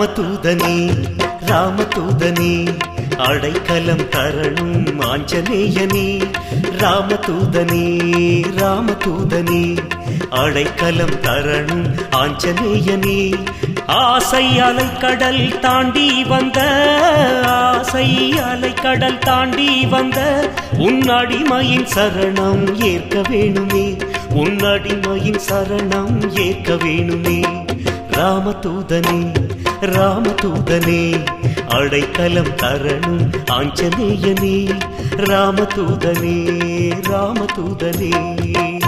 ராமதூதனே ராமதூதனே அடைக்கலம் தரணும் ஆஞ்சநேயனே. ராமதூதனே ராமதூதனே அடைக்கலம் தரணும் ஆஞ்சநேயனே. ஆசை அலைக்கடல் தாண்டி வந்த ஆசை அலைக்கடல் தாண்டி வந்த உன்னடிமையின் சரணம் ஏற்க வேணுமே. உன்னடிமையின் சரணம் ஏற்க வேணுமே. ராமதூதனே ராமதூதனே அடைக்கலம் தரணும் ஆஞ்சநேயனே. ராமதூதனே ராமதூதனே.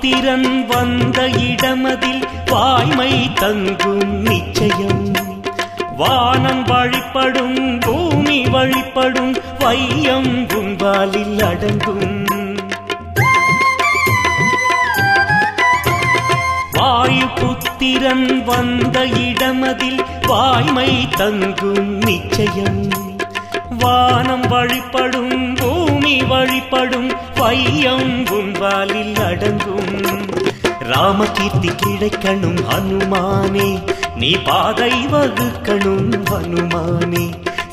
புத்திரன் வந்த இடமதில் வாய்மை தங்கும் நிச்சயம். வானம் வழிபடும் பூமி வழிபடும் வையம் கும்பாலில் அடங்கும். வாயு புத்திரன் வந்த இடமதில் வாய்மை தங்கும் நிச்சயம். வானம் வழிபடும் பூமி வழிபடும் பையம் கும்பாலில் அடங்கும். ராமகீர்த்தி கிடைக்கணும் ஹனுமானே நீ பாதை வகுக்கணும் ஹனுமானே.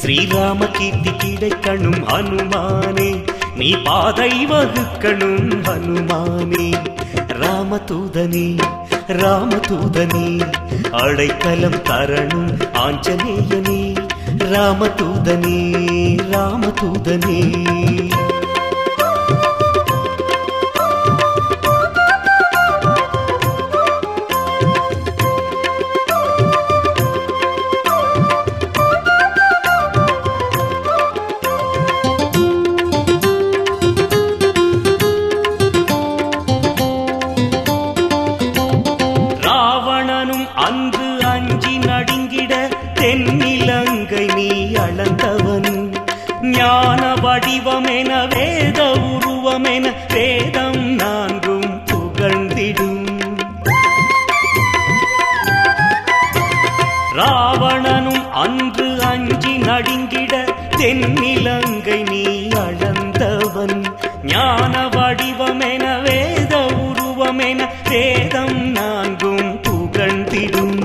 ஸ்ரீராம கீர்த்தி கிடைக்கணும் ஹனுமானே நீ பாதை வகுக்கணும் ஹனுமானே. ராமதூதனே ராமதூதனே அடைக்கலம் தரணும் ஆஞ்சநேயனே. ராமதூதனே ராமதூதனே. ஞான வடிவமென வேத உருவமென வேதம் நான்கும் புகழ்ந்திடும். ராவணனும் அன்று அஞ்சி நடுங்கிட தென்னிலங்கை நீ அளந்தவன். ஞான வடிவமென வேத உருவமென வேதம் நான்கும் புகழ்ந்திடும்.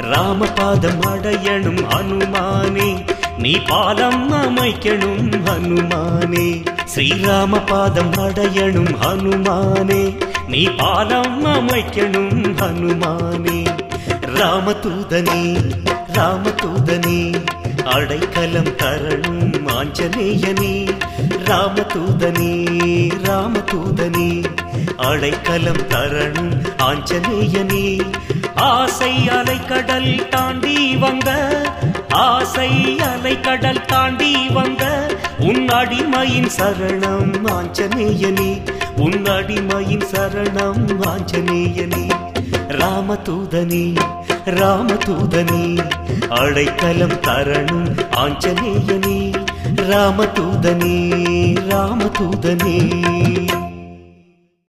ராமபாதம் அடையணும் அனுமானே நீ பாதம் அமைக்கணும் ஹனுமானே. ஸ்ரீராம பாதம் அடையணும் ஹனுமானே. நீ பாதம் அமைக்கணும் ஹனுமானே. ராமதூதனே ராமதூதனே. அடைக்கலம் தரணும் ஆஞ்சநேயனே. ராமதூதனே ராமதூதனே. அடைக்கலம் தரணும் ஆஞ்சநேயனே. ஆசை அலைக்கடல் தாண்டி வந்த ஆசை அலைக்கடல் தாண்டி வந்த உன் அடிமையின் சரணம் ஆஞ்சநேயனே. உன் அடிமையின் சரணம் ஆஞ்சநேயனே. ராமதூதனே ராமதூதனே. அடைக்கலம் தரணும் ஆஞ்சநேயனே. ராமதூதனே ராமதூதனே.